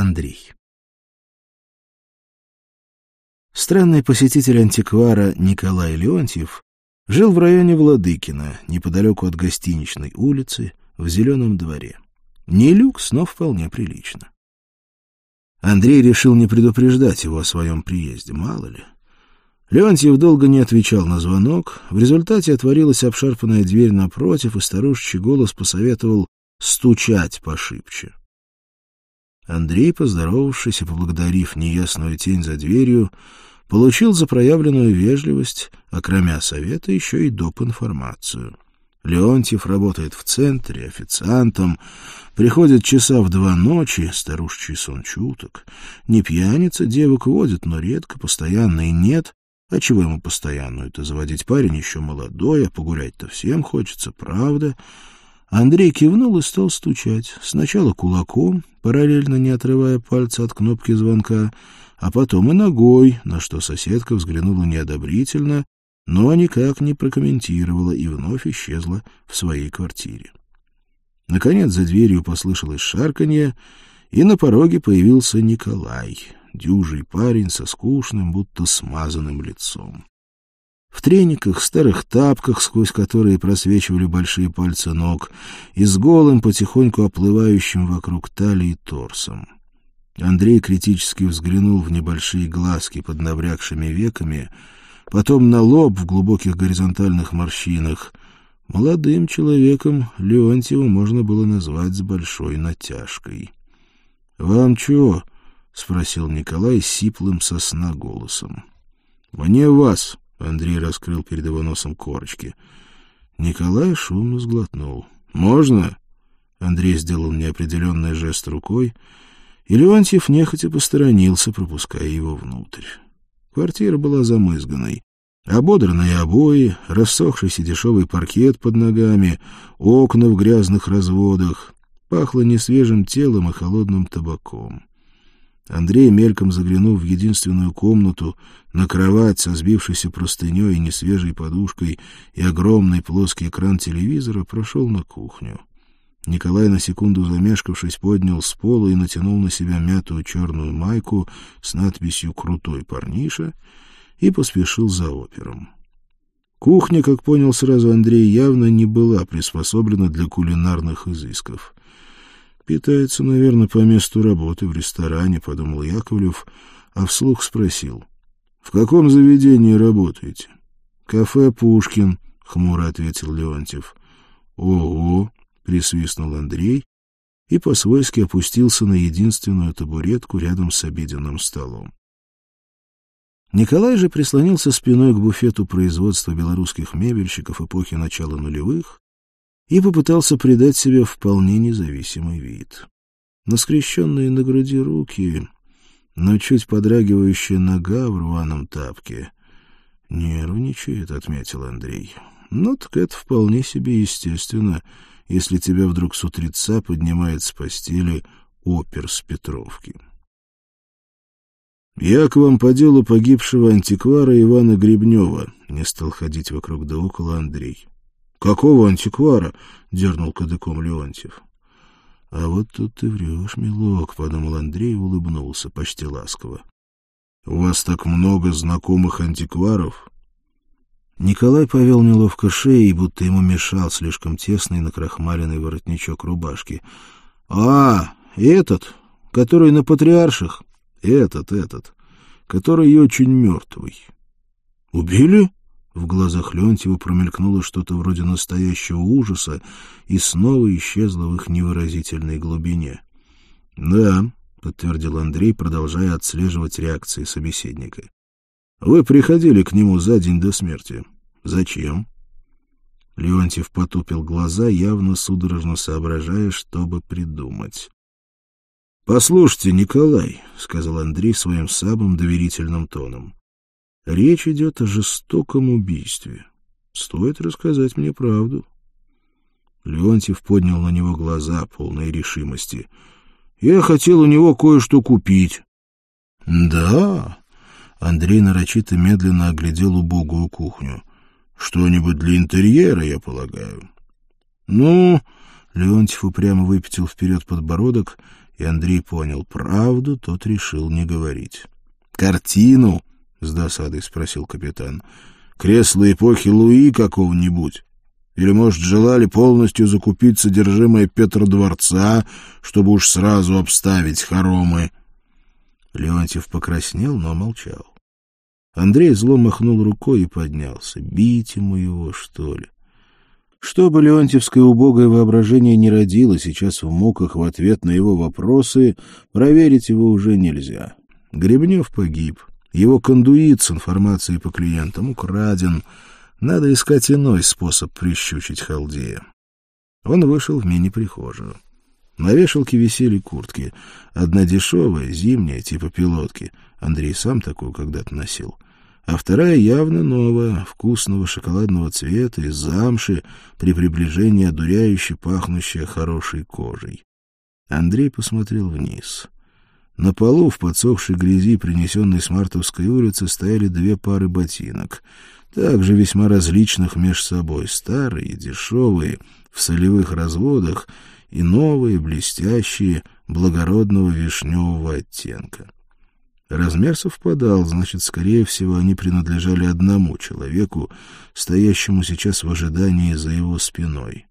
Андрей. Странный посетитель антиквара Николай Леонтьев жил в районе Владыкина, неподалеку от гостиничной улицы, в Зеленом дворе. Не люкс, но вполне прилично. Андрей решил не предупреждать его о своем приезде, мало ли. Леонтьев долго не отвечал на звонок. В результате отворилась обшарпанная дверь напротив, и старушечий голос посоветовал стучать пошибче. Андрей, поздоровавшись и поблагодарив неясную тень за дверью, получил за проявленную вежливость, а совета, еще и доп. информацию. Леонтьев работает в центре, официантом, приходит часа в два ночи, старушечий сон чуток. Не пьяница, девок водит, но редко, постоянно и нет. А чего ему постоянную-то заводить парень еще молодой, а погулять-то всем хочется, правда? Андрей кивнул и стал стучать. Сначала кулаком, параллельно не отрывая пальца от кнопки звонка, а потом и ногой, на что соседка взглянула неодобрительно, но никак не прокомментировала и вновь исчезла в своей квартире. Наконец за дверью послышалось шарканье, и на пороге появился Николай, дюжий парень со скучным, будто смазанным лицом. В трениках, старых тапках, сквозь которые просвечивали большие пальцы ног, и с голым, потихоньку оплывающим вокруг талии торсом. Андрей критически взглянул в небольшие глазки под наврякшими веками, потом на лоб в глубоких горизонтальных морщинах. Молодым человеком Леонтьева можно было назвать с большой натяжкой. — Вам чего? — спросил Николай сиплым сосна голосом. — Мне вас, — Андрей раскрыл перед его носом корочки. Николай шумно сглотнул. — Можно? Андрей сделал неопределенный жест рукой, и Леонтьев нехотя посторонился, пропуская его внутрь. Квартира была замызганной. Ободранные обои, рассохшийся дешевый паркет под ногами, окна в грязных разводах. Пахло несвежим телом и холодным табаком. Андрей, мельком заглянув в единственную комнату, на кровать со сбившейся простыней и несвежей подушкой и огромный плоский экран телевизора, прошел на кухню. Николай, на секунду замешкавшись, поднял с пола и натянул на себя мятую черную майку с надписью «Крутой парниша» и поспешил за опером. Кухня, как понял сразу Андрей, явно не была приспособлена для кулинарных изысков. «Питается, наверное, по месту работы в ресторане», — подумал Яковлев, а вслух спросил. «В каком заведении работаете?» «Кафе «Пушкин», — хмуро ответил Леонтьев. «Ого!» — присвистнул Андрей и по-свойски опустился на единственную табуретку рядом с обеденным столом. Николай же прислонился спиной к буфету производства белорусских мебельщиков эпохи начала нулевых и попытался придать себе вполне независимый вид. На скрещенные на груди руки, но чуть подрагивающая нога в рваном тапке. «Нервничает», — отметил Андрей. «Ну, так это вполне себе естественно» если тебя вдруг с утреца поднимает с постели опер с Петровки. «Я к вам по делу погибшего антиквара Ивана Гребнева», — не стал ходить вокруг да около Андрей. «Какого антиквара?» — дернул кадыком Леонтьев. «А вот тут ты врешь, милок», — подумал Андрей и улыбнулся почти ласково. «У вас так много знакомых антикваров?» Николай повел неловко шеей, будто ему мешал слишком тесный накрахмаленный воротничок рубашки. — А, этот, который на патриарших? — Этот, этот, который очень мертвый. — Убили? В глазах Леонтьева промелькнуло что-то вроде настоящего ужаса и снова исчезло в их невыразительной глубине. — Да, — подтвердил Андрей, продолжая отслеживать реакции собеседника. Вы приходили к нему за день до смерти. Зачем? Леонтьев потупил глаза, явно судорожно соображая, чтобы придумать. — Послушайте, Николай, — сказал Андрей своим самым доверительным тоном, — речь идет о жестоком убийстве. Стоит рассказать мне правду. Леонтьев поднял на него глаза, полные решимости. — Я хотел у него кое-что купить. — Да, Андрей нарочито медленно оглядел убогую кухню. «Что-нибудь для интерьера, я полагаю?» «Ну...» — Леонтьев упрямо выпятил вперед подбородок и Андрей понял правду, тот решил не говорить. «Картину?» — с досадой спросил капитан. «Кресло эпохи Луи какого-нибудь? Или, может, желали полностью закупить содержимое Петродворца, чтобы уж сразу обставить хоромы?» Леонтьев покраснел, но молчал. Андрей зло махнул рукой и поднялся. Бить ему его, что ли? Что бы Леонтьевское убогое воображение не родило сейчас в муках в ответ на его вопросы, проверить его уже нельзя. Гребнев погиб. Его кондуит с информацией по клиентам украден. Надо искать иной способ прищучить халдея. Он вышел в мини-прихожую. На вешалке висели куртки. Одна дешевая, зимняя, типа пилотки. Андрей сам такую когда-то носил. А вторая явно новая, вкусного шоколадного цвета, из замши, при приближении одуряюще пахнущая хорошей кожей. Андрей посмотрел вниз. На полу в подсохшей грязи, принесенной с Мартовской улицы, стояли две пары ботинок, также весьма различных меж собой, старые, дешевые, в солевых разводах — и новые, блестящие, благородного вишневого оттенка. Размер совпадал, значит, скорее всего, они принадлежали одному человеку, стоящему сейчас в ожидании за его спиной.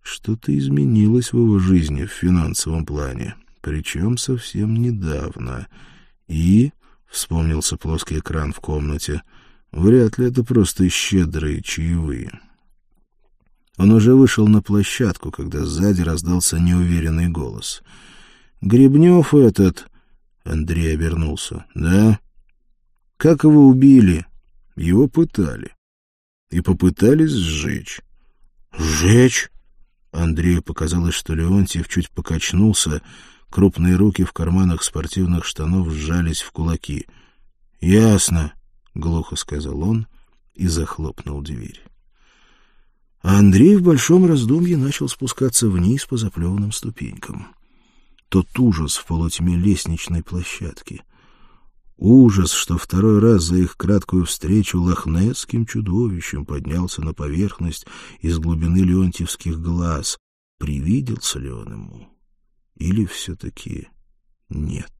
Что-то изменилось в его жизни в финансовом плане, причем совсем недавно. И, — вспомнился плоский экран в комнате, — вряд ли это просто щедрые чаевые. Он уже вышел на площадку, когда сзади раздался неуверенный голос. «Гребнев этот...» Андрей обернулся. «Да?» «Как его убили?» «Его пытали. И попытались сжечь». «Сжечь?» Андрею показалось, что Леонтьев чуть покачнулся, крупные руки в карманах спортивных штанов сжались в кулаки. «Ясно», — глухо сказал он и захлопнул дверь. А Андрей в большом раздумье начал спускаться вниз по заплеванным ступенькам. Тот ужас в полутьме лестничной площадки. Ужас, что второй раз за их краткую встречу лохнесским чудовищем поднялся на поверхность из глубины леонтьевских глаз. Привиделся ли он ему? Или все-таки нет?